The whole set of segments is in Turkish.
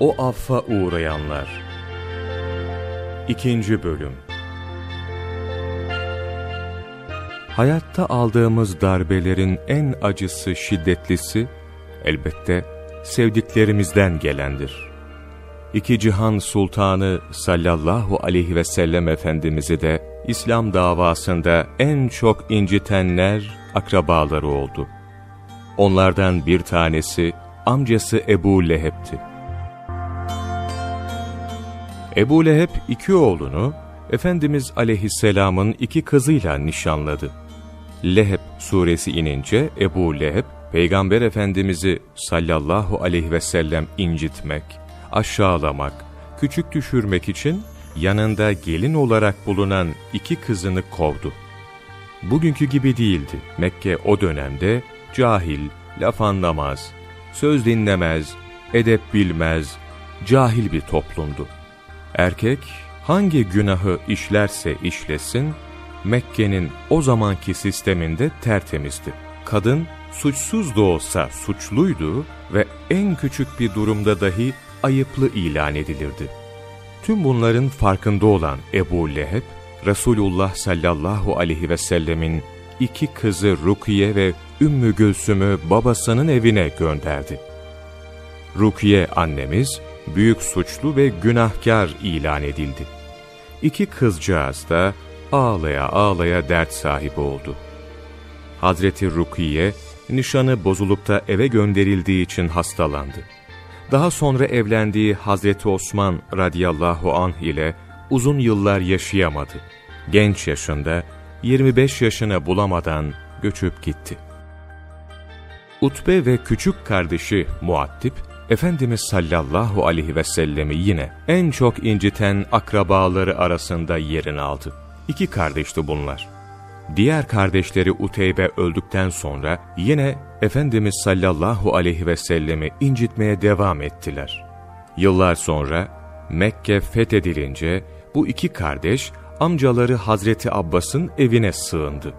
O affa uğrayanlar 2. Bölüm Hayatta aldığımız darbelerin en acısı, şiddetlisi elbette sevdiklerimizden gelendir. İki cihan sultanı sallallahu aleyhi ve sellem Efendimiz'i de İslam davasında en çok incitenler akrabaları oldu. Onlardan bir tanesi amcası Ebu Leheb'ti. Ebu Leheb iki oğlunu Efendimiz aleyhisselamın iki kızıyla nişanladı. Leheb suresi inince Ebu Leheb, Peygamber Efendimiz'i sallallahu aleyhi ve sellem incitmek, aşağılamak, küçük düşürmek için yanında gelin olarak bulunan iki kızını kovdu. Bugünkü gibi değildi. Mekke o dönemde cahil, laf anlamaz, söz dinlemez, edep bilmez, cahil bir toplumdu. Erkek hangi günahı işlerse işlesin, Mekke'nin o zamanki sisteminde tertemizdi. Kadın suçsuz da olsa suçluydu ve en küçük bir durumda dahi ayıplı ilan edilirdi. Tüm bunların farkında olan Ebu Leheb, Resulullah sallallahu aleyhi ve sellemin iki kızı Rukiye ve Ümmü Gülsüm'ü babasının evine gönderdi. Rukiye annemiz büyük suçlu ve günahkar ilan edildi. İki kızcağız da ağlaya ağlaya dert sahibi oldu. Hazreti Rukiye, nişanı bozulup da eve gönderildiği için hastalandı. Daha sonra evlendiği Hazreti Osman radıyallahu anh ile uzun yıllar yaşayamadı. Genç yaşında 25 yaşına bulamadan göçüp gitti. Utbe ve küçük kardeşi Muattip, Efendimiz sallallahu aleyhi ve sellemi yine en çok inciten akrabaları arasında yerini aldı. İki kardeşti bunlar. Diğer kardeşleri Uteybe öldükten sonra yine Efendimiz sallallahu aleyhi ve sellemi incitmeye devam ettiler. Yıllar sonra Mekke fethedilince bu iki kardeş amcaları Hazreti Abbas'ın evine sığındı.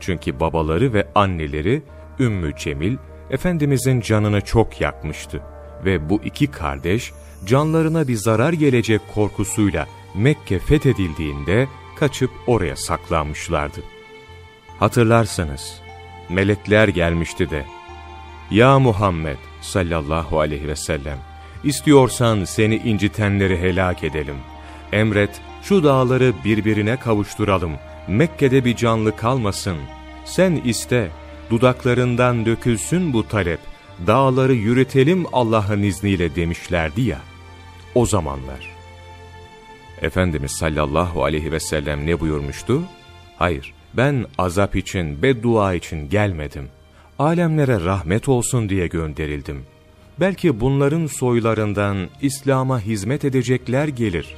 Çünkü babaları ve anneleri Ümmü Cemil, Efendimizin canını çok yakmıştı ve bu iki kardeş canlarına bir zarar gelecek korkusuyla Mekke fethedildiğinde kaçıp oraya saklanmışlardı. Hatırlarsanız melekler gelmişti de ''Ya Muhammed sallallahu aleyhi ve sellem, istiyorsan seni incitenleri helak edelim. Emret şu dağları birbirine kavuşturalım, Mekke'de bir canlı kalmasın. Sen iste, dudaklarından dökülsün bu talep, dağları yürütelim Allah'ın izniyle demişlerdi ya, o zamanlar. Efendimiz sallallahu aleyhi ve sellem ne buyurmuştu? Hayır, ben azap için, beddua için gelmedim. Alemlere rahmet olsun diye gönderildim. Belki bunların soylarından İslam'a hizmet edecekler gelir.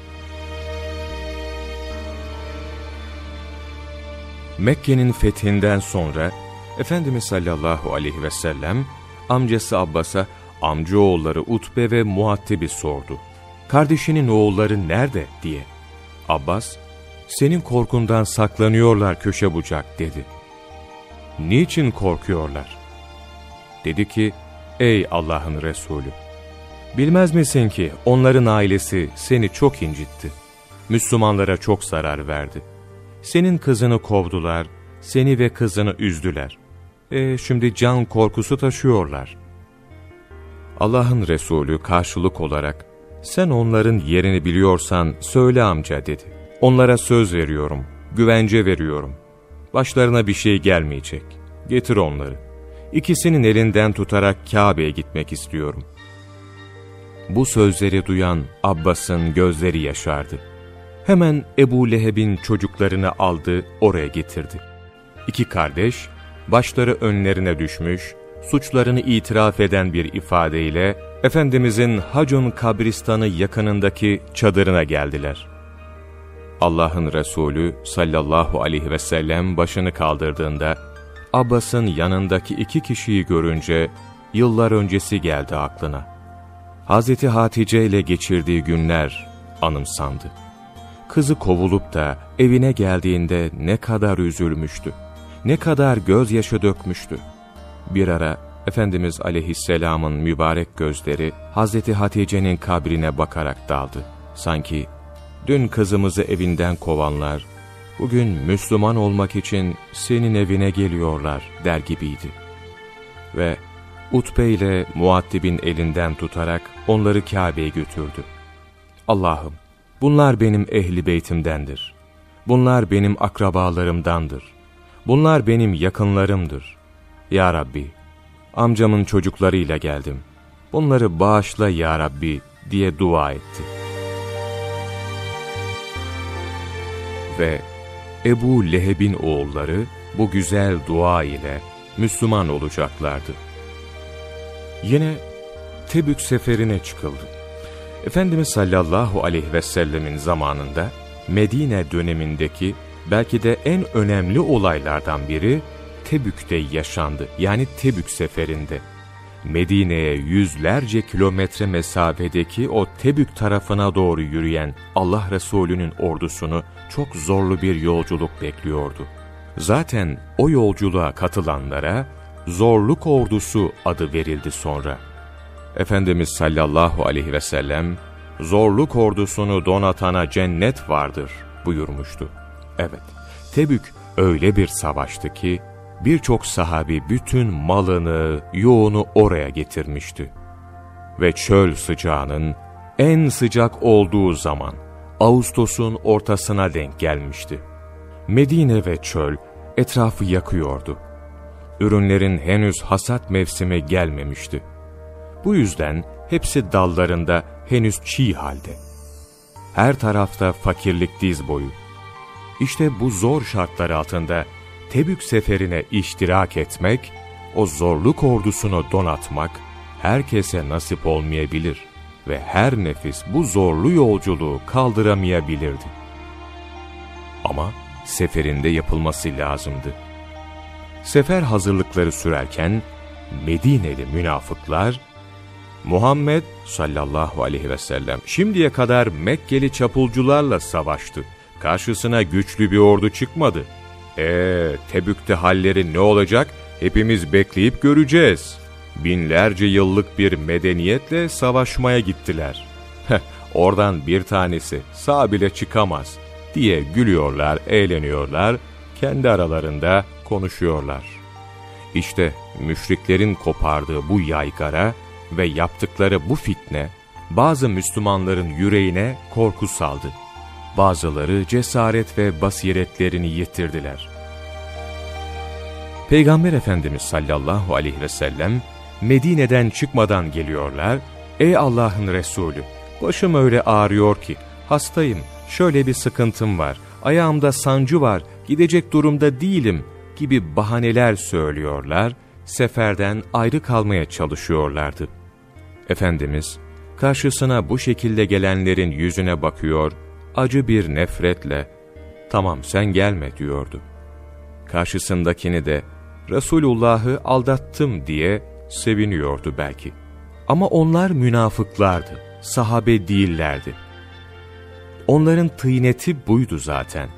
Mekke'nin fethinden sonra Efendimiz sallallahu aleyhi ve sellem amcası Abbas'a amcaoğulları Utbe ve Muhattib'i sordu. Kardeşinin oğulları nerede diye. Abbas, senin korkundan saklanıyorlar köşe bucak dedi. Niçin korkuyorlar? Dedi ki, ey Allah'ın Resulü, bilmez misin ki onların ailesi seni çok incitti. Müslümanlara çok zarar verdi. Senin kızını kovdular, seni ve kızını üzdüler. E şimdi can korkusu taşıyorlar. Allah'ın Resulü karşılık olarak, sen onların yerini biliyorsan söyle amca dedi. Onlara söz veriyorum, güvence veriyorum. Başlarına bir şey gelmeyecek. Getir onları. İkisinin elinden tutarak Kabe'ye gitmek istiyorum. Bu sözleri duyan Abbas'ın gözleri yaşardı. Hemen Ebu Leheb'in çocuklarını aldı, oraya getirdi. İki kardeş, başları önlerine düşmüş, suçlarını itiraf eden bir ifadeyle Efendimizin Hacun kabristanı yakınındaki çadırına geldiler. Allah'ın Resulü sallallahu aleyhi ve sellem başını kaldırdığında Abbas'ın yanındaki iki kişiyi görünce yıllar öncesi geldi aklına. Hazreti Hatice ile geçirdiği günler anımsandı. Kızı kovulup da evine geldiğinde ne kadar üzülmüştü, ne kadar gözyaşı dökmüştü. Bir ara Efendimiz aleyhisselamın mübarek gözleri Hazreti Hatice'nin kabrine bakarak daldı. Sanki dün kızımızı evinden kovanlar, bugün Müslüman olmak için senin evine geliyorlar der gibiydi. Ve Utbe ile Muattib'in elinden tutarak onları Kabe'ye götürdü. Allah'ım bunlar benim ehli beytimdendir. Bunlar benim akrabalarımdandır. Bunlar benim yakınlarımdır. Ya Rabbi, amcamın çocuklarıyla geldim. Bunları bağışla Ya Rabbi diye dua etti. Ve Ebu Leheb'in oğulları bu güzel dua ile Müslüman olacaklardı. Yine Tebük seferine çıkıldı. Efendimiz sallallahu aleyhi ve sellemin zamanında Medine dönemindeki belki de en önemli olaylardan biri Tebük'te yaşandı. Yani Tebük seferinde. Medine'ye yüzlerce kilometre mesafedeki o Tebük tarafına doğru yürüyen Allah Resulü'nün ordusunu çok zorlu bir yolculuk bekliyordu. Zaten o yolculuğa katılanlara zorluk ordusu adı verildi sonra. Efendimiz sallallahu aleyhi ve sellem, zorluk ordusunu donatana cennet vardır buyurmuştu. Evet, Tebük öyle bir savaştı ki, birçok sahabi bütün malını, yoğunu oraya getirmişti. Ve çöl sıcağının en sıcak olduğu zaman, Ağustos'un ortasına denk gelmişti. Medine ve çöl etrafı yakıyordu. Ürünlerin henüz hasat mevsimi gelmemişti. Bu yüzden hepsi dallarında henüz çiğ halde. Her tarafta fakirlik diz boyu. İşte bu zor şartlar altında Tebük seferine iştirak etmek, o zorluk ordusunu donatmak herkese nasip olmayabilir ve her nefis bu zorlu yolculuğu kaldıramayabilirdi. Ama seferinde yapılması lazımdı. Sefer hazırlıkları sürerken Medineli münafıklar, Muhammed sallallahu aleyhi ve sellem şimdiye kadar Mekkeli çapulcularla savaştı. Karşısına güçlü bir ordu çıkmadı. Eee Tebük'te halleri ne olacak hepimiz bekleyip göreceğiz. Binlerce yıllık bir medeniyetle savaşmaya gittiler. Oradan bir tanesi sağ bile çıkamaz diye gülüyorlar, eğleniyorlar, kendi aralarında konuşuyorlar. İşte müşriklerin kopardığı bu yaygara ve yaptıkları bu fitne, bazı Müslümanların yüreğine korku saldı. Bazıları cesaret ve basiretlerini yitirdiler. Peygamber Efendimiz sallallahu aleyhi ve sellem, Medine'den çıkmadan geliyorlar, ''Ey Allah'ın Resulü, başım öyle ağrıyor ki, hastayım, şöyle bir sıkıntım var, ayağımda sancı var, gidecek durumda değilim.'' gibi bahaneler söylüyorlar, seferden ayrı kalmaya çalışıyorlardı. Efendimiz, karşısına bu şekilde gelenlerin yüzüne bakıyor, acı bir nefretle, ''Tamam sen gelme.'' diyordu. Karşısındakini de, Resulullah'ı aldattım diye seviniyordu belki. Ama onlar münafıklardı, sahabe değillerdi. Onların tıyneti buydu zaten.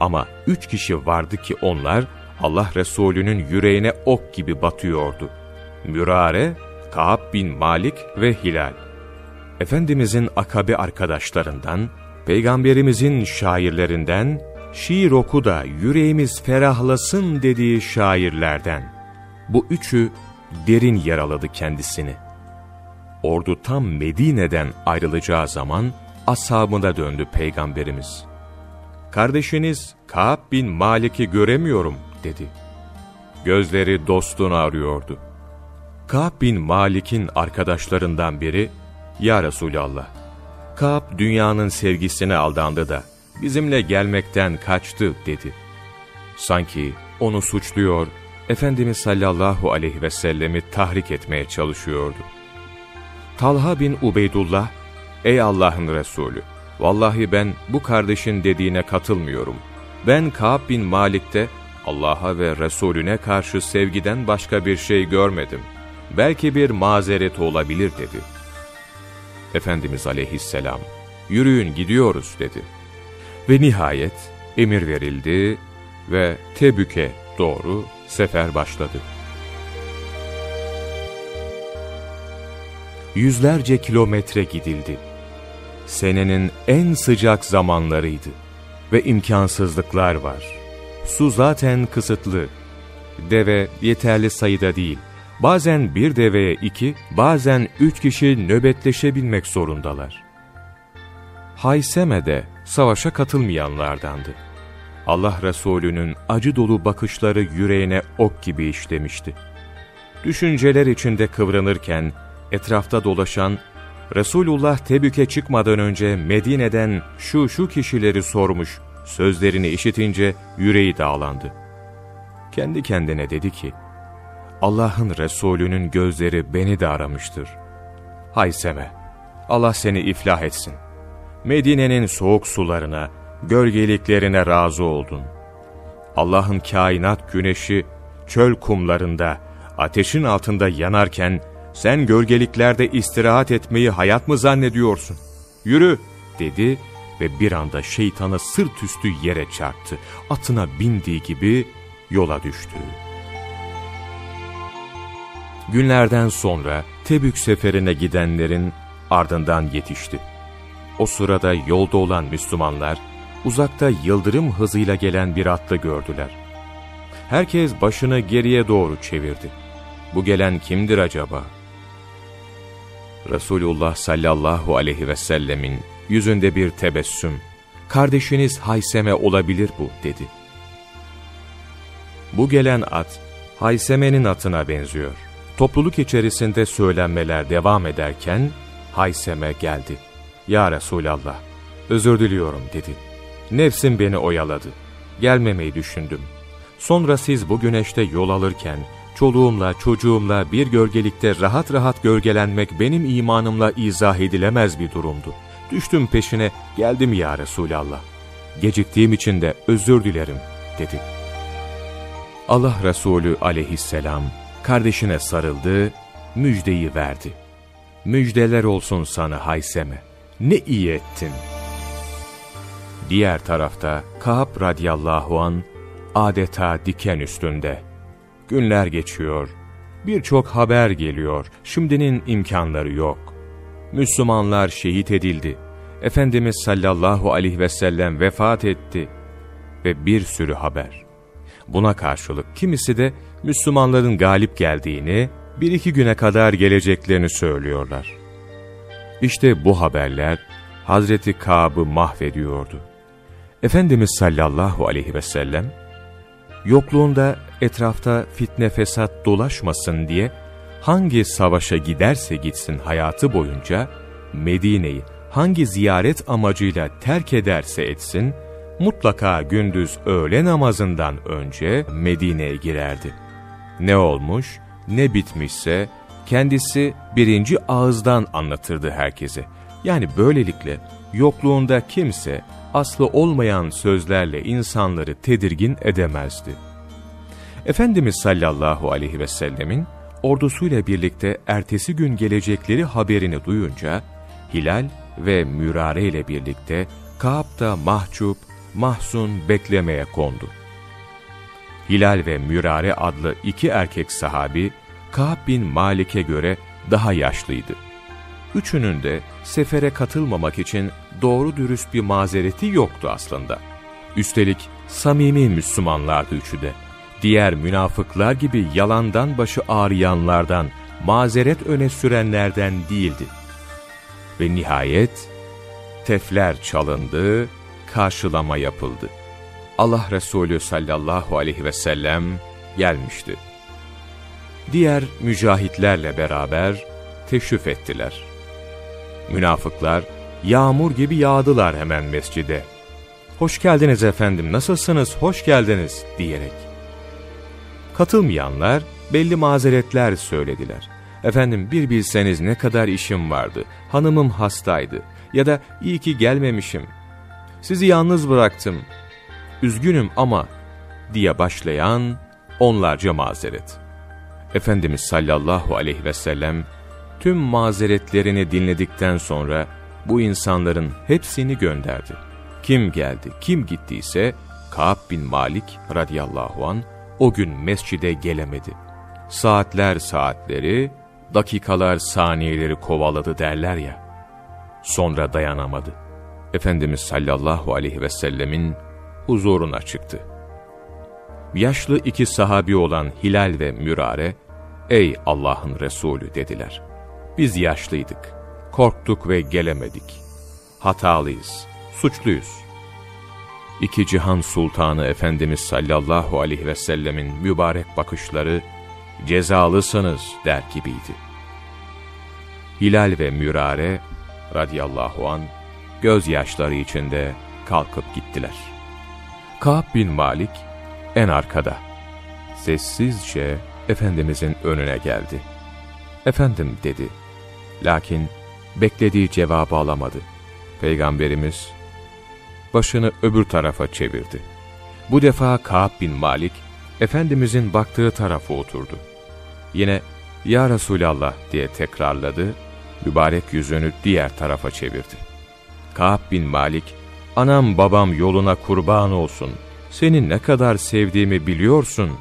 Ama üç kişi vardı ki onlar, Allah Resulü'nün yüreğine ok gibi batıyordu. Mürare, Kaab bin Malik ve Hilal. Efendimizin akabe arkadaşlarından, Peygamberimizin şairlerinden, şiir oku da yüreğimiz ferahlasın dediği şairlerden. Bu üçü derin yaraladı kendisini. Ordu tam Medine'den ayrılacağı zaman ashabına döndü Peygamberimiz. Kardeşiniz Kaab bin Malik'i göremiyorum dedi. Gözleri dostunu arıyordu. Kaab bin Malik'in arkadaşlarından biri, Ya Resulallah, Kaab dünyanın sevgisine aldandı da bizimle gelmekten kaçtı dedi. Sanki onu suçluyor, Efendimiz sallallahu aleyhi ve sellemi tahrik etmeye çalışıyordu. Talha bin Ubeydullah, Ey Allah'ın Resulü! Vallahi ben bu kardeşin dediğine katılmıyorum. Ben Kaab bin Malik'te Allah'a ve Resulüne karşı sevgiden başka bir şey görmedim. Belki bir mazeret olabilir dedi. Efendimiz aleyhisselam, yürüyün gidiyoruz dedi. Ve nihayet emir verildi ve Tebük'e doğru sefer başladı. Yüzlerce kilometre gidildi. Senenin en sıcak zamanlarıydı ve imkansızlıklar var. Su zaten kısıtlı. Deve yeterli sayıda değil. Bazen bir deveye iki, bazen üç kişi nöbetleşebilmek zorundalar. Hayseme de savaşa katılmayanlardandı. Allah Resulü'nün acı dolu bakışları yüreğine ok gibi işlemişti. Düşünceler içinde kıvranırken etrafta dolaşan Resulullah Tebük'e çıkmadan önce Medine'den şu şu kişileri sormuş, sözlerini işitince yüreği dağlandı. Kendi kendine dedi ki, Allah'ın Resulü'nün gözleri beni de aramıştır. Hayseme, Allah seni iflah etsin. Medine'nin soğuk sularına, gölgeliklerine razı oldun. Allah'ın kainat güneşi, çöl kumlarında, ateşin altında yanarken, sen gölgeliklerde istirahat etmeyi hayat mı zannediyorsun? Yürü, dedi ve bir anda şeytanı sırt üstü yere çarptı. Atına bindiği gibi yola düştü. Günlerden sonra Tebük seferine gidenlerin ardından yetişti. O sırada yolda olan Müslümanlar, uzakta yıldırım hızıyla gelen bir atlı gördüler. Herkes başını geriye doğru çevirdi. Bu gelen kimdir acaba? Resulullah sallallahu aleyhi ve sellemin yüzünde bir tebessüm, kardeşiniz Hayseme olabilir bu dedi. Bu gelen at, Hayseme'nin atına benziyor. Topluluk içerisinde söylenmeler devam ederken, Hayseme geldi. Ya Resulallah, özür diliyorum dedi. Nefsim beni oyaladı. Gelmemeyi düşündüm. Sonra siz bu güneşte yol alırken, çoluğumla çocuğumla bir gölgelikte rahat rahat gölgelenmek benim imanımla izah edilemez bir durumdu. Düştüm peşine, geldim ya Resulallah. Geciktiğim için de özür dilerim, dedi. Allah Resulü aleyhisselam, kardeşine sarıldı, müjdeyi verdi. Müjdeler olsun sana Hayseme, ne iyi ettin. Diğer tarafta Kaab radıyallahu an adeta diken üstünde. Günler geçiyor, birçok haber geliyor, şimdinin imkanları yok. Müslümanlar şehit edildi. Efendimiz sallallahu aleyhi ve sellem vefat etti ve bir sürü haber. Buna karşılık kimisi de Müslümanların galip geldiğini, bir iki güne kadar geleceklerini söylüyorlar. İşte bu haberler Hazreti Kaab'ı mahvediyordu. Efendimiz sallallahu aleyhi ve sellem, yokluğunda etrafta fitne fesat dolaşmasın diye hangi savaşa giderse gitsin hayatı boyunca Medine'yi hangi ziyaret amacıyla terk ederse etsin, mutlaka gündüz öğle namazından önce Medine'ye girerdi. Ne olmuş, ne bitmişse kendisi birinci ağızdan anlatırdı herkese. Yani böylelikle yokluğunda kimse aslı olmayan sözlerle insanları tedirgin edemezdi. Efendimiz sallallahu aleyhi ve sellemin ordusuyla birlikte ertesi gün gelecekleri haberini duyunca, Hilal ve Mürare ile birlikte Kaab'da mahcup, mahzun beklemeye kondu. Hilal ve Mürare adlı iki erkek sahabi, Kaab bin Malik'e göre daha yaşlıydı. Üçünün de sefere katılmamak için doğru dürüst bir mazereti yoktu aslında. Üstelik samimi Müslümanlardı üçü de. Diğer münafıklar gibi yalandan başı ağrıyanlardan, mazeret öne sürenlerden değildi. Ve nihayet tefler çalındı, karşılama yapıldı. Allah Resulü sallallahu aleyhi ve sellem gelmişti. Diğer mücahitlerle beraber teşrif ettiler. Münafıklar yağmur gibi yağdılar hemen mescide. Hoş geldiniz efendim, nasılsınız, hoş geldiniz diyerek. Katılmayanlar belli mazeretler söylediler. Efendim bir bilseniz ne kadar işim vardı, hanımım hastaydı ya da iyi ki gelmemişim. Sizi yalnız bıraktım, üzgünüm ama diye başlayan onlarca mazeret. Efendimiz sallallahu aleyhi ve sellem tüm mazeretlerini dinledikten sonra bu insanların hepsini gönderdi. Kim geldi, kim gittiyse Kaab bin Malik radıyallahu an o gün mescide gelemedi. Saatler saatleri dakikalar saniyeleri kovaladı derler ya. Sonra dayanamadı. Efendimiz sallallahu aleyhi ve sellemin huzuruna çıktı. Yaşlı iki sahabi olan Hilal ve Mürare, ''Ey Allah'ın Resulü'' dediler. ''Biz yaşlıydık, korktuk ve gelemedik. Hatalıyız, suçluyuz. İki cihan sultanı Efendimiz sallallahu aleyhi ve sellemin mübarek bakışları, cezalısınız der gibiydi. Hilal ve Mürare radiyallahu an gözyaşları içinde kalkıp gittiler. Ka'b bin Malik en arkada. Sessizce Efendimizin önüne geldi. Efendim dedi. Lakin beklediği cevabı alamadı. Peygamberimiz başını öbür tarafa çevirdi. Bu defa Ka'b bin Malik, Efendimizin baktığı tarafa oturdu. Yine, ''Ya Resulallah'' diye tekrarladı, mübarek yüzünü diğer tarafa çevirdi. Ka'b bin Malik, ''Anam babam yoluna kurban olsun, seni ne kadar sevdiğimi biliyorsun.''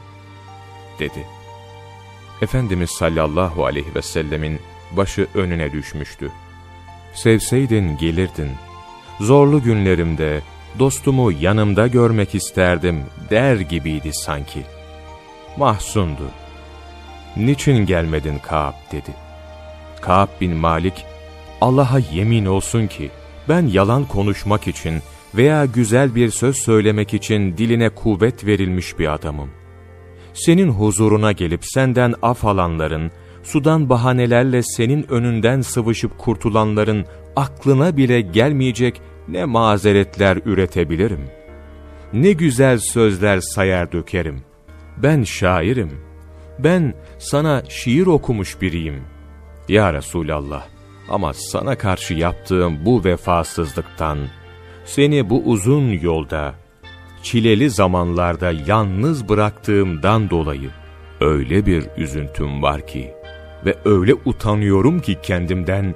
dedi. Efendimiz sallallahu aleyhi ve sellemin başı önüne düşmüştü. ''Sevseydin gelirdin, zorlu günlerimde dostumu yanımda görmek isterdim der gibiydi sanki. Mahsundu. Niçin gelmedin Kaab dedi. Kaab bin Malik, Allah'a yemin olsun ki ben yalan konuşmak için veya güzel bir söz söylemek için diline kuvvet verilmiş bir adamım. Senin huzuruna gelip senden af alanların, sudan bahanelerle senin önünden sıvışıp kurtulanların aklına bile gelmeyecek ne mazeretler üretebilirim. Ne güzel sözler sayar dökerim. Ben şairim. Ben sana şiir okumuş biriyim. Ya Resulallah ama sana karşı yaptığım bu vefasızlıktan, seni bu uzun yolda, çileli zamanlarda yalnız bıraktığımdan dolayı öyle bir üzüntüm var ki ve öyle utanıyorum ki kendimden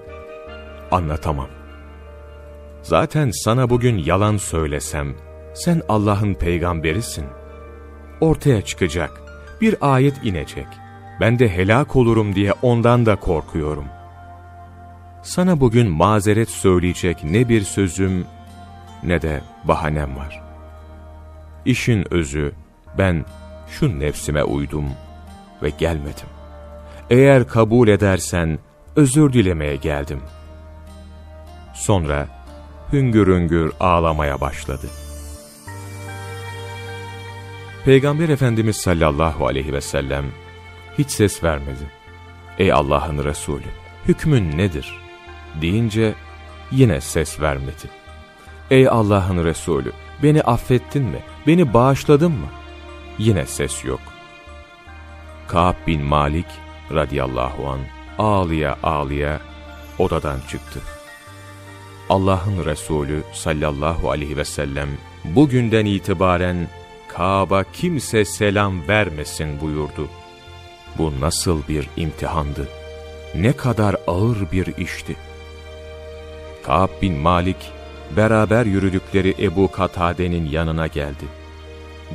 anlatamam. Zaten sana bugün yalan söylesem, sen Allah'ın peygamberisin. Ortaya çıkacak, bir ayet inecek. Ben de helak olurum diye ondan da korkuyorum. Sana bugün mazeret söyleyecek ne bir sözüm ne de bahanem var. İşin özü, ben şu nefsime uydum ve gelmedim. Eğer kabul edersen özür dilemeye geldim. Sonra, hüngür hüngür ağlamaya başladı. Peygamber Efendimiz sallallahu aleyhi ve sellem hiç ses vermedi. Ey Allah'ın Resulü, hükmün nedir? Deyince yine ses vermedi. Ey Allah'ın Resulü, beni affettin mi? Beni bağışladın mı? Yine ses yok. Ka'b bin Malik radıyallahu an ağlıya ağlıya odadan çıktı. Allah'ın Resulü sallallahu aleyhi ve sellem bugünden itibaren Kaaba kimse selam vermesin buyurdu. Bu nasıl bir imtihandı? Ne kadar ağır bir işti. Kaab bin Malik beraber yürüdükleri Ebu Katade'nin yanına geldi.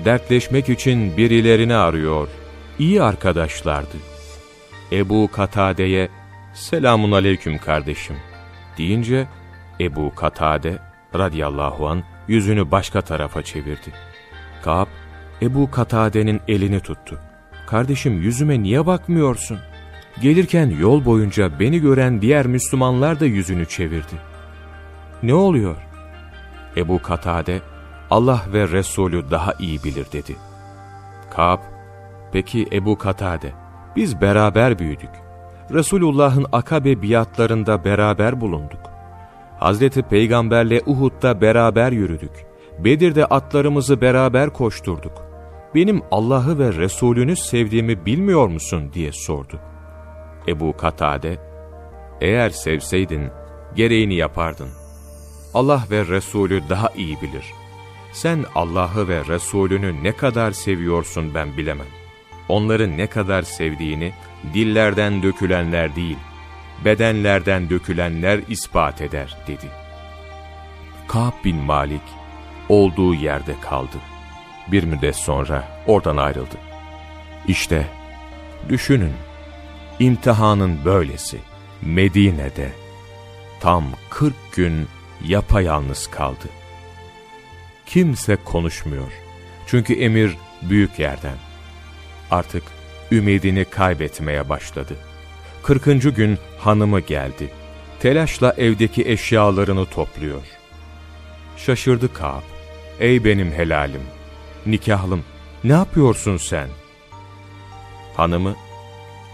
Dertleşmek için birilerini arıyor. İyi arkadaşlardı. Ebu Katade'ye selamun aleyküm kardeşim deyince Ebu Katade radıyallahu an yüzünü başka tarafa çevirdi. Kaab, Ebu Katade'nin elini tuttu. Kardeşim yüzüme niye bakmıyorsun? Gelirken yol boyunca beni gören diğer Müslümanlar da yüzünü çevirdi. Ne oluyor? Ebu Katade, Allah ve Resulü daha iyi bilir dedi. Kaab, peki Ebu Katade, biz beraber büyüdük. Resulullah'ın akabe biatlarında beraber bulunduk. Hazreti Peygamberle Uhud'da beraber yürüdük. Bedir'de atlarımızı beraber koşturduk. Benim Allah'ı ve Resulünü sevdiğimi bilmiyor musun diye sordu. Ebu Katade, eğer sevseydin gereğini yapardın. Allah ve Resulü daha iyi bilir. Sen Allah'ı ve Resulünü ne kadar seviyorsun ben bilemem. Onları ne kadar sevdiğini dillerden dökülenler değil.'' bedenlerden dökülenler ispat eder dedi. Ka'b bin Malik olduğu yerde kaldı. Bir müddet sonra oradan ayrıldı. İşte düşünün imtihanın böylesi. Medine'de tam 40 gün yapayalnız kaldı. Kimse konuşmuyor. Çünkü emir büyük yerden. Artık ümidini kaybetmeye başladı. 40. gün hanımı geldi. Telaşla evdeki eşyalarını topluyor. Şaşırdı Kaab. Ey benim helalim, nikahlım, ne yapıyorsun sen? Hanımı,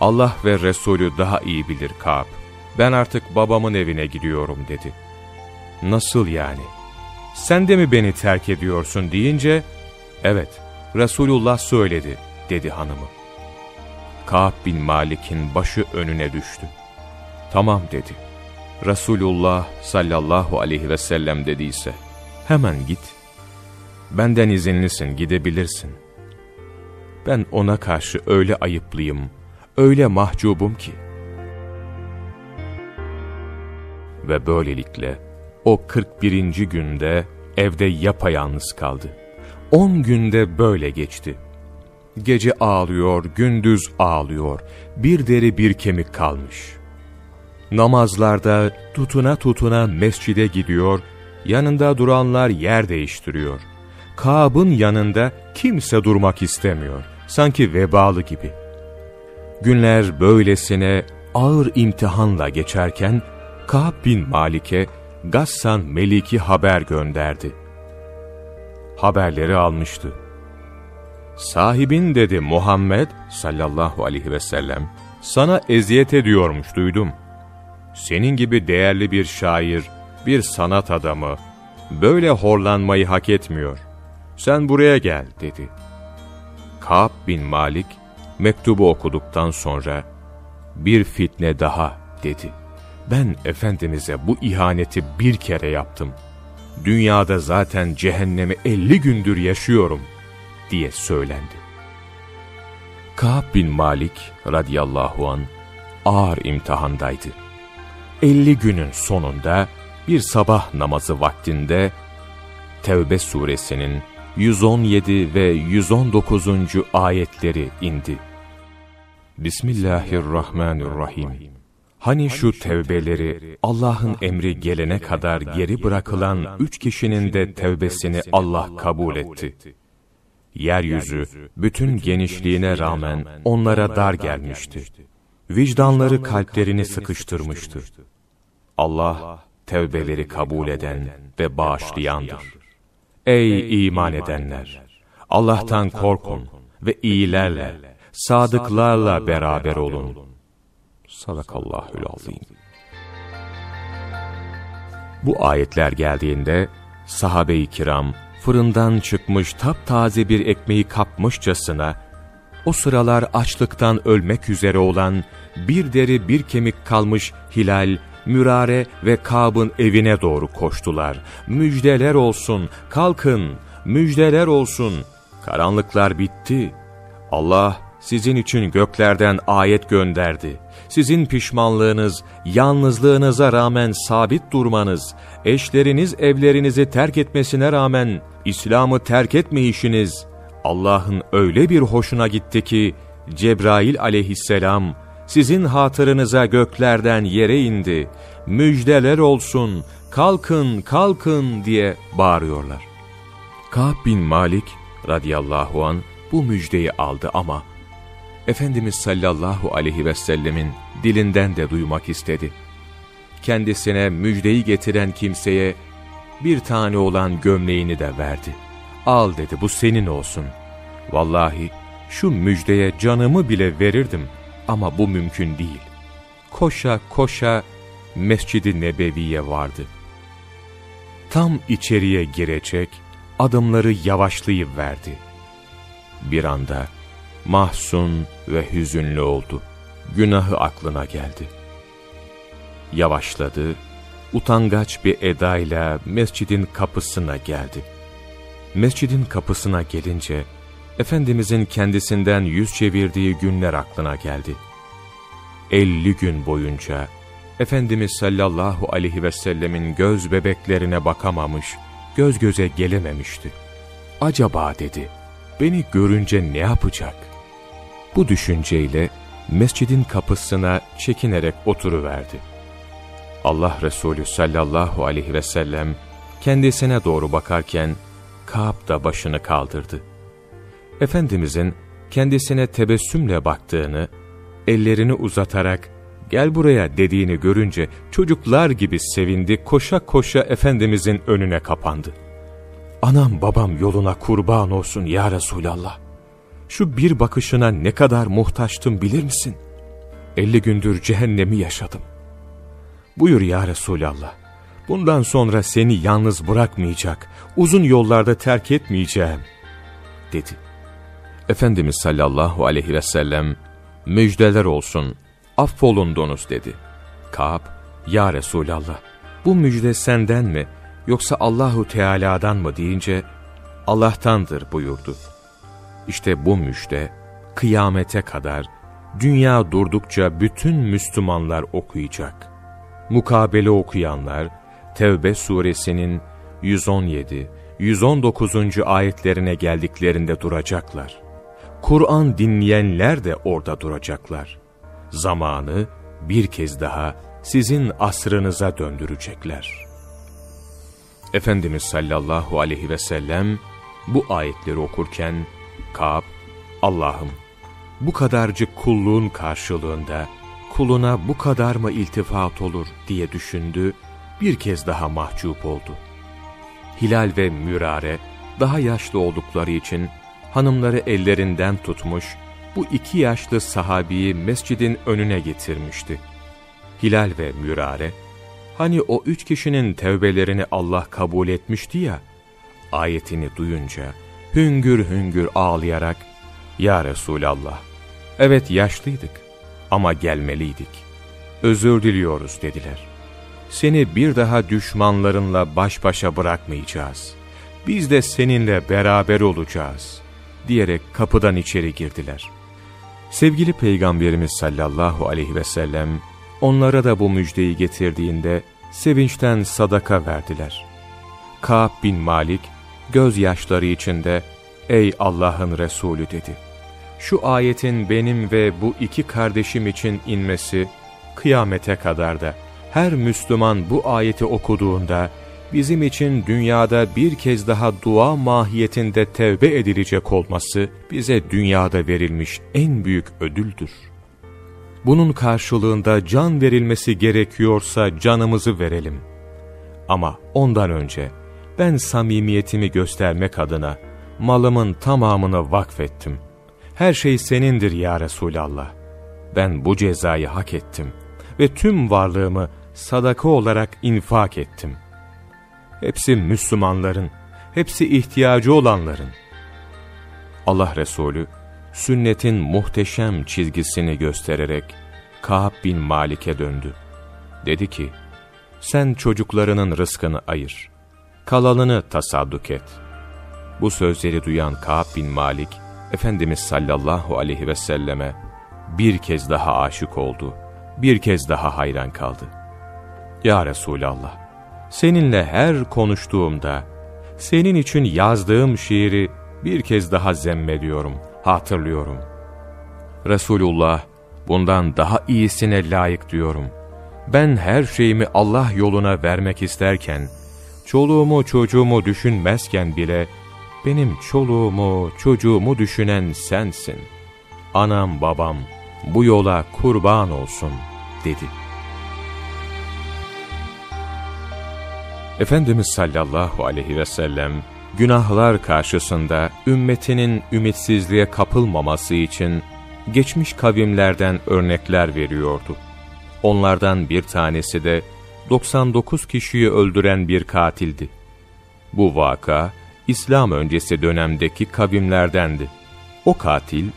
Allah ve Resulü daha iyi bilir Kaab. Ben artık babamın evine gidiyorum dedi. Nasıl yani? Sen de mi beni terk ediyorsun deyince, evet Resulullah söyledi dedi hanımı. Kaab bin Malik'in başı önüne düştü. Tamam dedi. Resulullah sallallahu aleyhi ve sellem dediyse, hemen git. Benden izinlisin, gidebilirsin. Ben ona karşı öyle ayıplıyım, öyle mahcubum ki. Ve böylelikle o 41. günde evde yapayalnız kaldı. 10 günde böyle geçti. Gece ağlıyor, gündüz ağlıyor. Bir deri bir kemik kalmış. Namazlarda tutuna tutuna mescide gidiyor, yanında duranlar yer değiştiriyor. Kaab'ın yanında kimse durmak istemiyor. Sanki vebalı gibi. Günler böylesine ağır imtihanla geçerken Kaab bin Malik'e Gassan Meliki haber gönderdi. Haberleri almıştı. Sahibin dedi Muhammed sallallahu aleyhi ve sellem, sana eziyet ediyormuş duydum. Senin gibi değerli bir şair, bir sanat adamı, böyle horlanmayı hak etmiyor. Sen buraya gel dedi. Kaab bin Malik, mektubu okuduktan sonra, bir fitne daha dedi. Ben Efendimiz'e bu ihaneti bir kere yaptım. Dünyada zaten cehennemi elli gündür yaşıyorum diye söylendi. Kaab bin Malik radıyallahu an ağır imtihandaydı. Elli günün sonunda bir sabah namazı vaktinde Tevbe suresinin 117 ve 119. ayetleri indi. Bismillahirrahmanirrahim. Hani şu tevbeleri Allah'ın emri gelene kadar geri bırakılan üç kişinin de tevbesini Allah kabul etti. Yeryüzü bütün genişliğine rağmen onlara dar gelmişti. Vicdanları kalplerini sıkıştırmıştı. Allah tevbeleri kabul eden ve bağışlayandır. Ey iman edenler! Allah'tan korkun ve iyilerle, sadıklarla beraber olun. Sadakallahül azim. Bu ayetler geldiğinde sahabe-i kiram fırından çıkmış taptaze bir ekmeği kapmışçasına o sıralar açlıktan ölmek üzere olan bir deri bir kemik kalmış Hilal, Mürare ve Kab'ın evine doğru koştular. Müjdeler olsun, kalkın, müjdeler olsun. Karanlıklar bitti. Allah sizin için göklerden ayet gönderdi. Sizin pişmanlığınız, yalnızlığınıza rağmen sabit durmanız, eşleriniz evlerinizi terk etmesine rağmen İslam'ı terk etmeyişiniz, Allah'ın öyle bir hoşuna gitti ki, Cebrail aleyhisselam, sizin hatırınıza göklerden yere indi, müjdeler olsun, kalkın, kalkın diye bağırıyorlar. Ka'b bin Malik radıyallahu an bu müjdeyi aldı ama Efendimiz sallallahu aleyhi ve sellemin dilinden de duymak istedi. Kendisine müjdeyi getiren kimseye bir tane olan gömleğini de verdi. Al dedi bu senin olsun. Vallahi şu müjdeye canımı bile verirdim ama bu mümkün değil. Koşa koşa Mescid-i Nebevi'ye vardı. Tam içeriye girecek, adımları yavaşlayıverdi. Bir anda mahzun ve hüzünlü oldu. Günahı aklına geldi. Yavaşladı, utangaç bir edayla mescidin kapısına geldi. Mescidin kapısına gelince, Efendimizin kendisinden yüz çevirdiği günler aklına geldi. Elli gün boyunca, Efendimiz sallallahu aleyhi ve sellemin göz bebeklerine bakamamış, göz göze gelememişti. Acaba dedi, beni görünce ne yapacak? Bu düşünceyle mescidin kapısına çekinerek oturuverdi. Allah Resulü sallallahu aleyhi ve sellem kendisine doğru bakarken Kaab da başını kaldırdı. Efendimizin kendisine tebessümle baktığını, ellerini uzatarak gel buraya dediğini görünce çocuklar gibi sevindi, koşa koşa Efendimizin önüne kapandı. Anam babam yoluna kurban olsun ya Resulallah. Şu bir bakışına ne kadar muhtaçtım bilir misin? Elli gündür cehennemi yaşadım. Buyur ya Resulallah. Bundan sonra seni yalnız bırakmayacak, uzun yollarda terk etmeyeceğim, dedi. Efendimiz sallallahu aleyhi ve sellem, müjdeler olsun, affolundunuz dedi. Kaab, ya Resulallah, bu müjde senden mi, yoksa Allahu Teala'dan mı deyince, Allah'tandır buyurdu. İşte bu müjde, kıyamete kadar, dünya durdukça bütün Müslümanlar okuyacak. Mukabele okuyanlar, Tevbe suresinin 117, 119. ayetlerine geldiklerinde duracaklar. Kur'an dinleyenler de orada duracaklar. Zamanı bir kez daha sizin asrınıza döndürecekler. Efendimiz sallallahu aleyhi ve sellem bu ayetleri okurken Ka'b, Allah'ım bu kadarcık kulluğun karşılığında kuluna bu kadar mı iltifat olur diye düşündü, bir kez daha mahcup oldu. Hilal ve Mürare daha yaşlı oldukları için hanımları ellerinden tutmuş, bu iki yaşlı sahabiyi mescidin önüne getirmişti. Hilal ve Mürare, hani o üç kişinin tevbelerini Allah kabul etmişti ya, ayetini duyunca hüngür hüngür ağlayarak, Ya Resulallah, evet yaşlıydık ama gelmeliydik. Özür diliyoruz dediler. Seni bir daha düşmanlarınla baş başa bırakmayacağız. Biz de seninle beraber olacağız.'' diyerek kapıdan içeri girdiler. Sevgili Peygamberimiz sallallahu aleyhi ve sellem onlara da bu müjdeyi getirdiğinde sevinçten sadaka verdiler. Ka'b bin Malik gözyaşları içinde ''Ey Allah'ın Resulü'' dedi. ''Şu ayetin benim ve bu iki kardeşim için inmesi kıyamete kadar da her Müslüman bu ayeti okuduğunda bizim için dünyada bir kez daha dua mahiyetinde tevbe edilecek olması bize dünyada verilmiş en büyük ödüldür. Bunun karşılığında can verilmesi gerekiyorsa canımızı verelim. Ama ondan önce ben samimiyetimi göstermek adına malımın tamamını vakfettim. Her şey senindir ya Resulallah. Ben bu cezayı hak ettim ve tüm varlığımı sadaka olarak infak ettim.'' Hepsi Müslümanların, hepsi ihtiyacı olanların. Allah Resulü, sünnetin muhteşem çizgisini göstererek Ka'b bin Malik'e döndü. Dedi ki, sen çocuklarının rızkını ayır, kalanını tasadduk et. Bu sözleri duyan Ka'b bin Malik, Efendimiz sallallahu aleyhi ve selleme bir kez daha aşık oldu, bir kez daha hayran kaldı. Ya Resulallah, Seninle her konuştuğumda, senin için yazdığım şiiri bir kez daha zemmediyorum, hatırlıyorum. Resulullah, bundan daha iyisine layık diyorum. Ben her şeyimi Allah yoluna vermek isterken, çoluğumu çocuğumu düşünmezken bile, benim çoluğumu çocuğumu düşünen sensin. Anam babam bu yola kurban olsun, dedi.'' Efendimiz sallallahu aleyhi ve sellem, günahlar karşısında ümmetinin ümitsizliğe kapılmaması için geçmiş kavimlerden örnekler veriyordu. Onlardan bir tanesi de 99 kişiyi öldüren bir katildi. Bu vaka, İslam öncesi dönemdeki kavimlerdendi. O katil,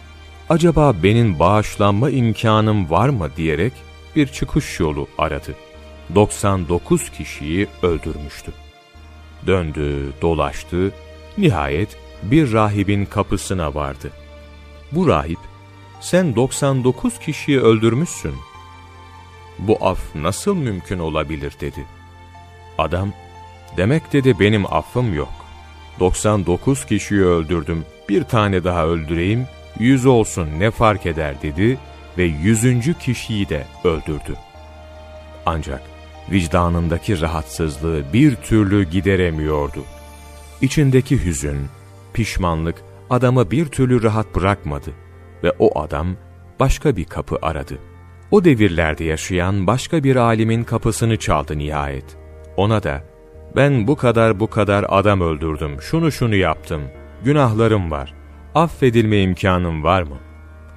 acaba benim bağışlanma imkanım var mı diyerek bir çıkış yolu aradı. 99 kişiyi öldürmüştü. Döndü, dolaştı, nihayet bir rahibin kapısına vardı. Bu rahip, sen 99 kişiyi öldürmüşsün. Bu af nasıl mümkün olabilir dedi. Adam, demek dedi benim affım yok. 99 kişiyi öldürdüm, bir tane daha öldüreyim, yüz olsun ne fark eder dedi ve yüzüncü kişiyi de öldürdü. Ancak vicdanındaki rahatsızlığı bir türlü gideremiyordu. İçindeki hüzün, pişmanlık adamı bir türlü rahat bırakmadı ve o adam başka bir kapı aradı. O devirlerde yaşayan başka bir alimin kapısını çaldı nihayet. Ona da, ben bu kadar bu kadar adam öldürdüm, şunu şunu yaptım, günahlarım var, affedilme imkanım var mı?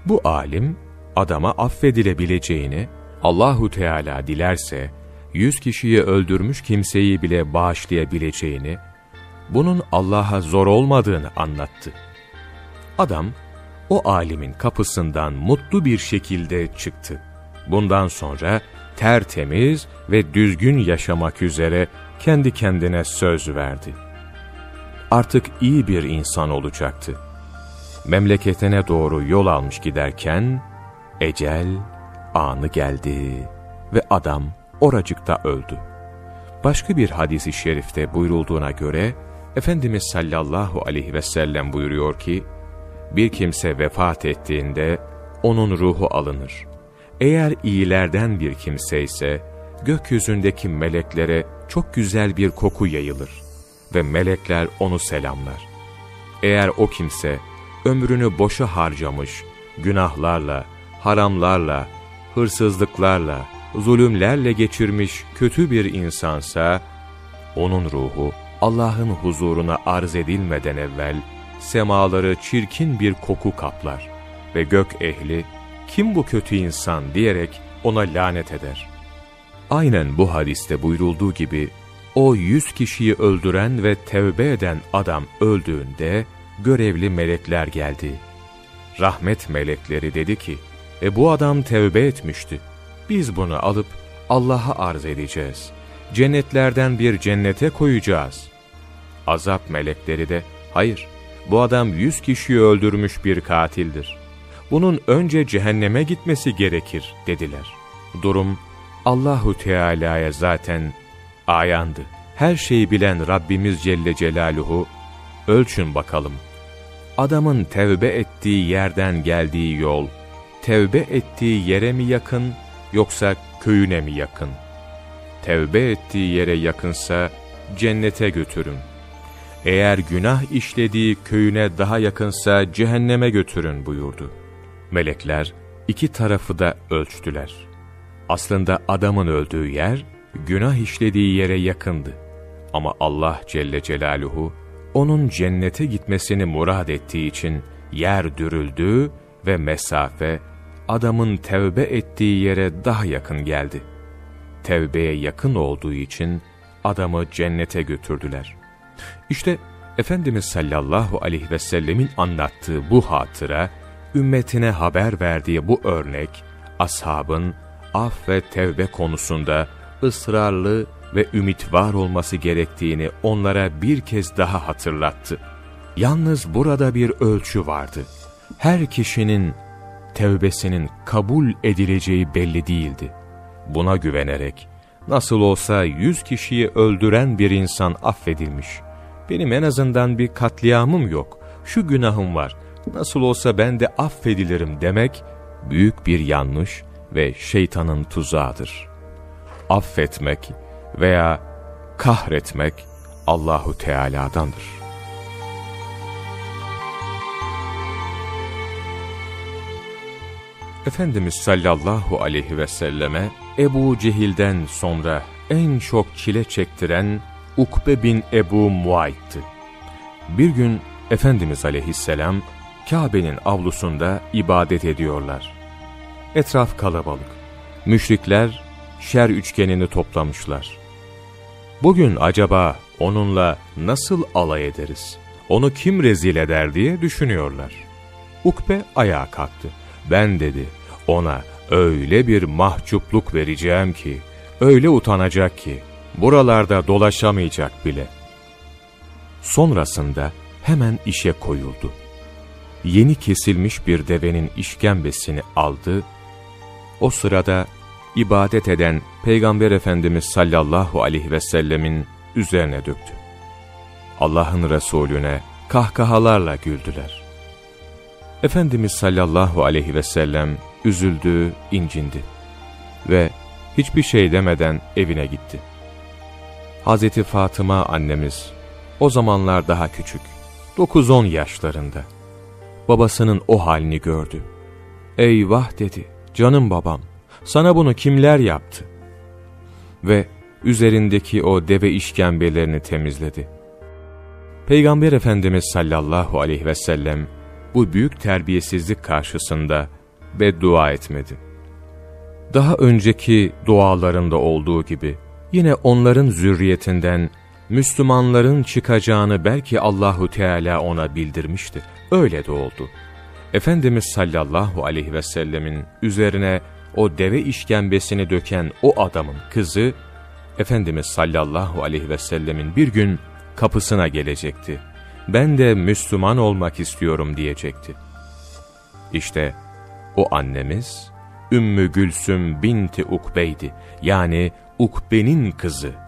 Bu alim, adama affedilebileceğini, Allahu Teala dilerse, yüz kişiyi öldürmüş kimseyi bile bağışlayabileceğini, bunun Allah'a zor olmadığını anlattı. Adam, o alimin kapısından mutlu bir şekilde çıktı. Bundan sonra tertemiz ve düzgün yaşamak üzere kendi kendine söz verdi. Artık iyi bir insan olacaktı. Memleketine doğru yol almış giderken, ecel anı geldi ve adam oracıkta öldü. Başka bir hadisi şerifte buyurulduğuna göre, Efendimiz sallallahu aleyhi ve sellem buyuruyor ki, bir kimse vefat ettiğinde onun ruhu alınır. Eğer iyilerden bir kimse ise gökyüzündeki meleklere çok güzel bir koku yayılır ve melekler onu selamlar. Eğer o kimse ömrünü boşa harcamış, günahlarla, haramlarla, hırsızlıklarla, zulümlerle geçirmiş kötü bir insansa, onun ruhu Allah'ın huzuruna arz edilmeden evvel semaları çirkin bir koku kaplar ve gök ehli kim bu kötü insan diyerek ona lanet eder. Aynen bu hadiste buyurulduğu gibi o yüz kişiyi öldüren ve tevbe eden adam öldüğünde görevli melekler geldi. Rahmet melekleri dedi ki, e bu adam tevbe etmişti. Biz bunu alıp Allah'a arz edeceğiz. Cennetlerden bir cennete koyacağız. Azap melekleri de, hayır, bu adam yüz kişiyi öldürmüş bir katildir. Bunun önce cehenneme gitmesi gerekir dediler. Durum Allahu Teala'ya zaten ayandı. Her şeyi bilen Rabbimiz Celle Celaluhu ölçün bakalım. Adamın tevbe ettiği yerden geldiği yol, tevbe ettiği yere mi yakın yoksa köyüne mi yakın? Tevbe ettiği yere yakınsa cennete götürün. Eğer günah işlediği köyüne daha yakınsa cehenneme götürün buyurdu. Melekler iki tarafı da ölçtüler. Aslında adamın öldüğü yer, günah işlediği yere yakındı. Ama Allah Celle Celaluhu, onun cennete gitmesini murad ettiği için yer dürüldü ve mesafe, adamın tevbe ettiği yere daha yakın geldi. Tevbeye yakın olduğu için adamı cennete götürdüler. İşte Efendimiz sallallahu aleyhi ve sellemin anlattığı bu hatıra, ümmetine haber verdiği bu örnek, ashabın af ve tevbe konusunda ısrarlı ve ümit var olması gerektiğini onlara bir kez daha hatırlattı. Yalnız burada bir ölçü vardı. Her kişinin tevbesinin kabul edileceği belli değildi. Buna güvenerek, nasıl olsa yüz kişiyi öldüren bir insan affedilmiş. Benim en azından bir katliamım yok, şu günahım var, nasıl olsa ben de affedilirim demek, büyük bir yanlış ve şeytanın tuzağıdır. Affetmek veya kahretmek Allahu Teala'dandır. Efendimiz sallallahu aleyhi ve selleme Ebu Cehil'den sonra en çok çile çektiren Ukbe bin Ebu Muayt'tı. Bir gün Efendimiz aleyhisselam Kabe'nin avlusunda ibadet ediyorlar. Etraf kalabalık. Müşrikler şer üçgenini toplamışlar. Bugün acaba onunla nasıl alay ederiz? Onu kim rezil eder diye düşünüyorlar. Ukbe ayağa kalktı. Ben dedi ona öyle bir mahcupluk vereceğim ki, öyle utanacak ki, buralarda dolaşamayacak bile. Sonrasında hemen işe koyuldu. Yeni kesilmiş bir devenin işkembesini aldı, o sırada ibadet eden Peygamber Efendimiz sallallahu aleyhi ve sellemin üzerine döktü. Allah'ın Resulüne kahkahalarla güldüler. Efendimiz sallallahu aleyhi ve sellem üzüldü, incindi ve hiçbir şey demeden evine gitti. Hazreti Fatıma annemiz o zamanlar daha küçük, 9-10 yaşlarında. Babasının o halini gördü. Eyvah dedi, canım babam, sana bunu kimler yaptı? Ve üzerindeki o deve işkembelerini temizledi. Peygamber Efendimiz sallallahu aleyhi ve sellem bu büyük terbiyesizlik karşısında beddua etmedi. Daha önceki dualarında olduğu gibi yine onların zürriyetinden Müslümanların çıkacağını belki Allahu Teala ona bildirmiştir. Öyle de oldu. Efendimiz sallallahu aleyhi ve sellemin üzerine o deve işkembesini döken o adamın kızı, Efendimiz sallallahu aleyhi ve sellemin bir gün kapısına gelecekti. Ben de Müslüman olmak istiyorum diyecekti. İşte o annemiz Ümmü Gülsüm binti Ukbeydi yani Ukbe'nin kızı.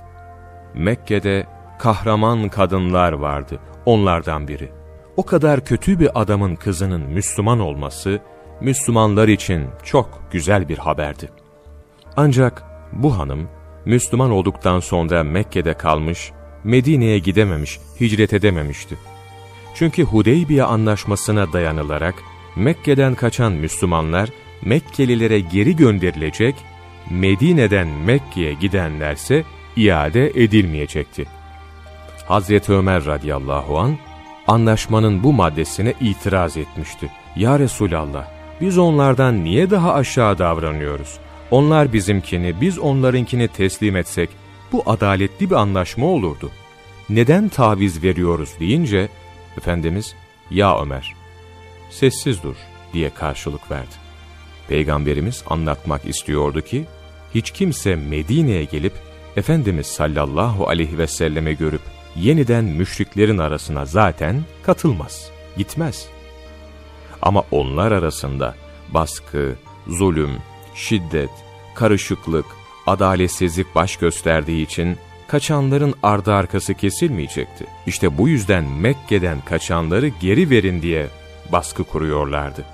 Mekke'de kahraman kadınlar vardı onlardan biri. O kadar kötü bir adamın kızının Müslüman olması, Müslümanlar için çok güzel bir haberdi. Ancak bu hanım, Müslüman olduktan sonra Mekke'de kalmış, Medine'ye gidememiş, hicret edememişti. Çünkü Hudeybiye anlaşmasına dayanılarak, Mekke'den kaçan Müslümanlar, Mekkelilere geri gönderilecek, Medine'den Mekke'ye gidenlerse iade edilmeyecekti. Hazreti Ömer radıyallahu an anlaşmanın bu maddesine itiraz etmişti. Ya Resulallah, biz onlardan niye daha aşağı davranıyoruz? Onlar bizimkini, biz onlarınkini teslim etsek, bu adaletli bir anlaşma olurdu. Neden taviz veriyoruz deyince, Efendimiz, ya Ömer, sessiz dur diye karşılık verdi. Peygamberimiz anlatmak istiyordu ki, hiç kimse Medine'ye gelip, Efendimiz sallallahu aleyhi ve selleme görüp, yeniden müşriklerin arasına zaten katılmaz, gitmez. Ama onlar arasında baskı, zulüm, şiddet, karışıklık, adaletsizlik baş gösterdiği için kaçanların ardı arkası kesilmeyecekti. İşte bu yüzden Mekke'den kaçanları geri verin diye baskı kuruyorlardı.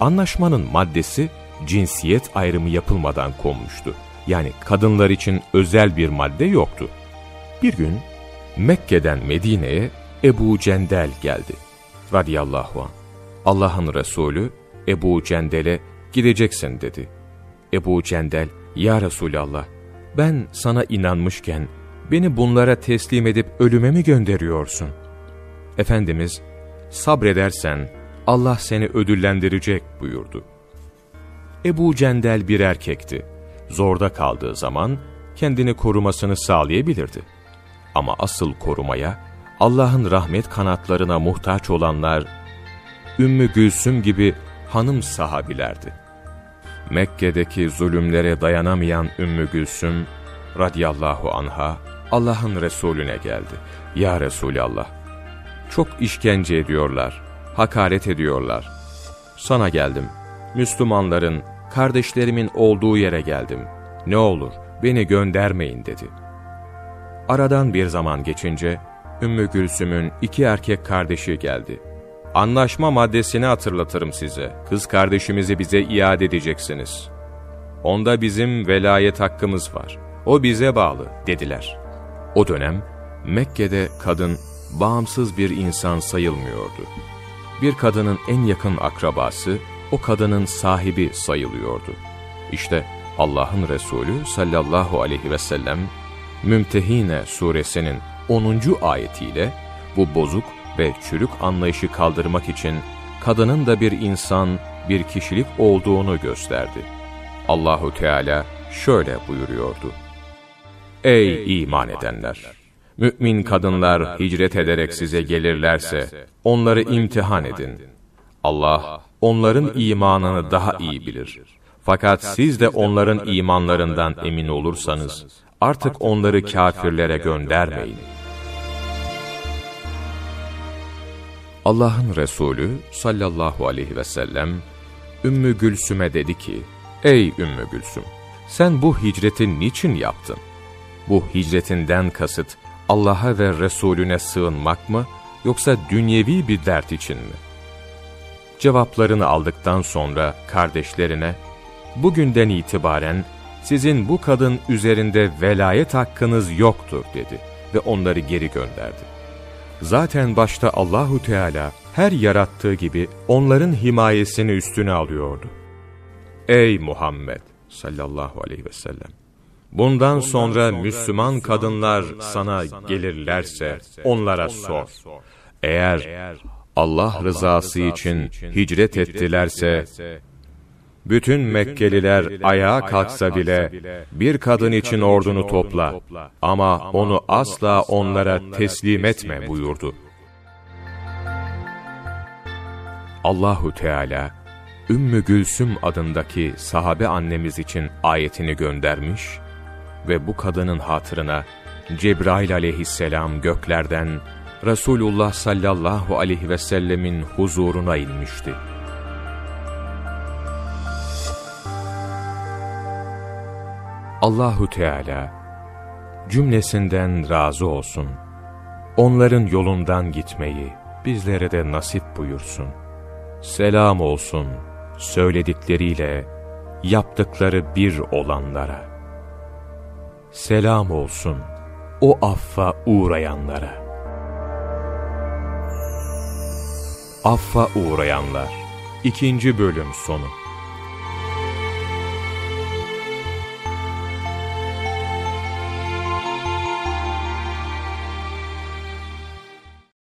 Anlaşmanın maddesi cinsiyet ayrımı yapılmadan konmuştu. Yani kadınlar için özel bir madde yoktu. Bir gün Mekke'den Medine'ye Ebu Cendel geldi. Radiyallahu anh. Allah'ın Resulü Ebu Cendel'e gideceksin dedi. Ebu Cendel, Ya Resulallah, ben sana inanmışken beni bunlara teslim edip ölüme mi gönderiyorsun? Efendimiz, sabredersen Allah seni ödüllendirecek buyurdu. Ebu Cendel bir erkekti. Zorda kaldığı zaman kendini korumasını sağlayabilirdi. Ama asıl korumaya Allah'ın rahmet kanatlarına muhtaç olanlar Ümmü Gülsüm gibi hanım sahabilerdi. Mekke'deki zulümlere dayanamayan Ümmü Gülsüm radiyallahu anha Allah'ın Resulüne geldi. Ya Resulallah, çok işkence ediyorlar, hakaret ediyorlar. Sana geldim, Müslümanların, kardeşlerimin olduğu yere geldim. Ne olur beni göndermeyin dedi. Aradan bir zaman geçince Ümmü Gülsüm'ün iki erkek kardeşi geldi. Anlaşma maddesini hatırlatırım size. Kız kardeşimizi bize iade edeceksiniz. Onda bizim velayet hakkımız var. O bize bağlı dediler. O dönem Mekke'de kadın bağımsız bir insan sayılmıyordu. Bir kadının en yakın akrabası o kadının sahibi sayılıyordu. İşte Allah'ın Resulü sallallahu aleyhi ve sellem Mümtehine suresinin 10. ayetiyle bu bozuk ve çürük anlayışı kaldırmak için kadının da bir insan, bir kişilik olduğunu gösterdi. Allahu Teala şöyle buyuruyordu. Ey iman edenler! Mümin kadınlar hicret ederek size gelirlerse onları imtihan edin. Allah onların imanını daha iyi bilir. Fakat siz de onların imanlarından emin olursanız artık onları kafirlere göndermeyin. Allah'ın Resulü sallallahu aleyhi ve sellem Ümmü Gülsüm'e dedi ki, Ey Ümmü Gülsüm! Sen bu hicreti niçin yaptın? Bu hicretinden kasıt Allah'a ve Resulüne sığınmak mı, yoksa dünyevi bir dert için mi? Cevaplarını aldıktan sonra kardeşlerine, bugünden itibaren sizin bu kadın üzerinde velayet hakkınız yoktur dedi ve onları geri gönderdi. Zaten başta Allahu Teala her yarattığı gibi onların himayesini üstüne alıyordu. Ey Muhammed sallallahu aleyhi ve sellem! Bundan sonra Müslüman kadınlar sana gelirlerse onlara sor. Eğer Allah rızası için hicret ettilerse, bütün Mekkeliler ayağa kalksa bile bir kadın için ordunu topla. ama onu asla onlara teslim etme buyurdu. Allahu Teala Ümmü Gülsüm adındaki sahabe annemiz için ayetini göndermiş ve bu kadının hatırına Cebrail aleyhisselam göklerden Resulullah sallallahu aleyhi ve sellemin huzuruna inmişti. Allahu Teala cümlesinden razı olsun. Onların yolundan gitmeyi bizlere de nasip buyursun. Selam olsun söyledikleriyle yaptıkları bir olanlara. Selam olsun o affa uğrayanlara. Affa uğrayanlar 2. bölüm sonu